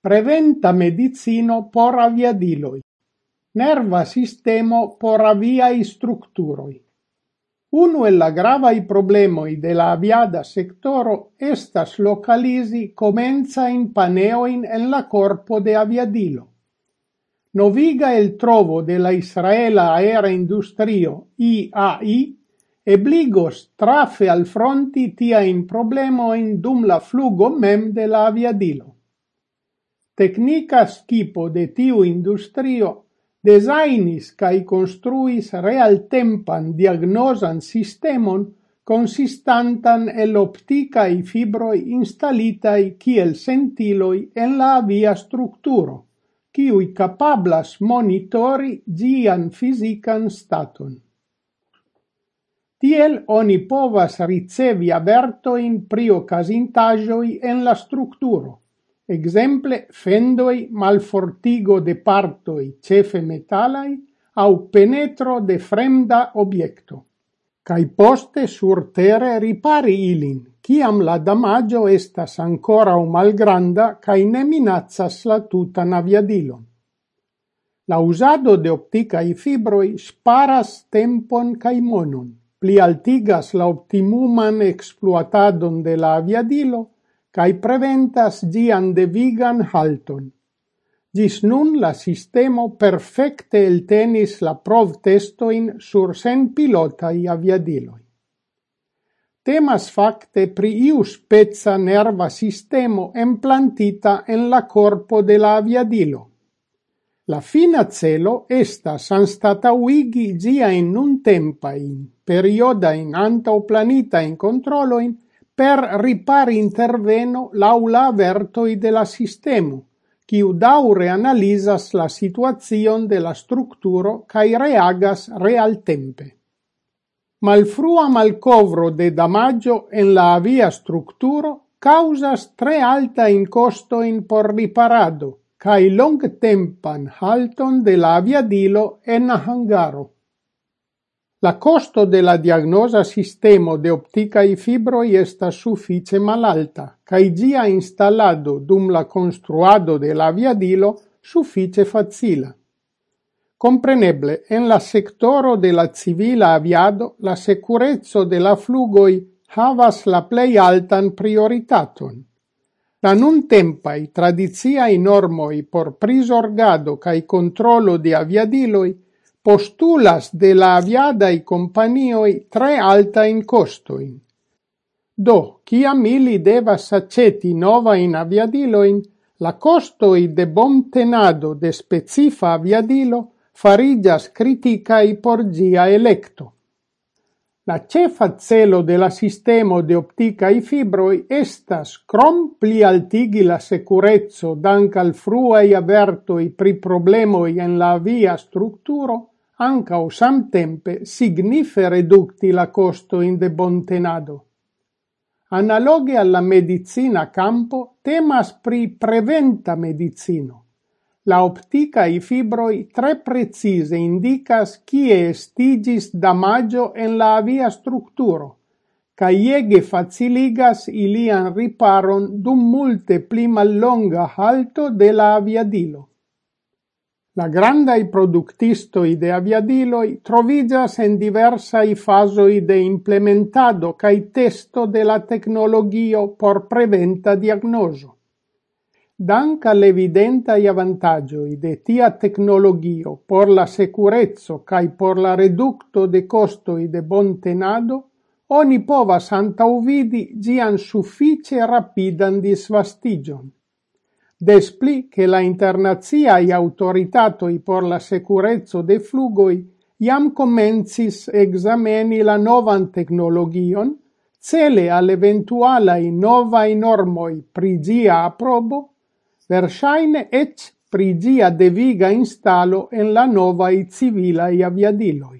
preventa medicino por aviadiloj, nerva sistemo por aviai structuroi. Uno el la gravai problemoi de la aviada sectoro estas localisi comenza in paneoin en la corpo de aviadilo. Noviga el trovo de la Israela Aera Industrio IAI ebligos trafe al fronti tia in problemoin dum la flugo mem de la aviadilo. Teknika skipo de tiu industrio designis kai construis realtempan diagnosan sistemon consistantan el opticae fibroi instalitai kiel sentiloi en la via structuro, kiui capablas monitori gian fisican staton. Tiel oni povas ricevi avertoin pri ocasintajoi en la structuro, exemple fendoi malfortigo de partoi cefe metalai au penetro de fremda obiecto, Cai poste sur terre ripari ilin, ciam la damaggio estas ancora o malgranda cae ne minazzas la tuta aviadilon. La usado de opticai fibroi sparas tempon cae monon, pli altigas la optimuman exploatadon de la aviadilo cae preventas ĝian devigan halton. Dis nun la sistemo perfekte eltenis la provtestojn sur sen pilotai aviadiloi. Temas fakte pri iu spezza nerva sistemo implantita en la corpo de la aviadilo. La fina celo estas anstatauigi giain nuntempain in antauplanitaen controloin per ripari interveno laŭ la avertoj de la sistemo, kiu daŭre analizas la situacion de la strukturo kaj reagas realtempe. Malfrua malkovro de damaĝo en la avia strukturo causas tre alta in costo in por riparado, cae long tempan halton de la aviadilo en hangaro. La costo de la diagnosa sistemo de opticai fibroi esta sufice malalta, cae gia installado dum la construado de la viadilo sufice facila. Compreneble, en la sectoro de la civila aviado, la securezzo de la flugoi havas la plei altan prioritaton. La nun tempai tradiziai normoi por prisorgado cae controllo de aviadiloi postulas de la aviadaj companioi tre altajn costoin. Do, kiam ili devas aceti novajn aviadiloin, la costoi de bomtenado de specifa aviadilo farigas criticae por gia electo. La cefa celo de la sistemo de i fibroi estas crom pli altigi la securezzo dank al fruei avertoi pri problemoi en la via structuro, anca o samtempe signife reducti la costo in de bontenado. Analoge alla medicina campo temas pri preventa medicino la opticae fibroi tre precise indicas kie estigis damaggio en la avia structuro, ca iege faciligas ilian riparon dum multe pli mallonga halto de la aviadilo. La grandai productistoi de aviadiloi trovigas en diversai fasoi de implementado cae testo de la tecnologio por preventa diagnoso dank al evidenta i avantaggio de tia tecnologio por la securezzo kai por la reducto de costo i de bon tenado, oni pova santa uvidi gian suffice rapidan disvastigion. despli che la internazia i autoritato i por la securezzo de flugoi iam comencis exameni la novan technologion, cele al eventuala i normoi pri gia aprobo, Verŝajne eĉ pri ĝia deviga instalo en la novaj civilaj aviadiloj.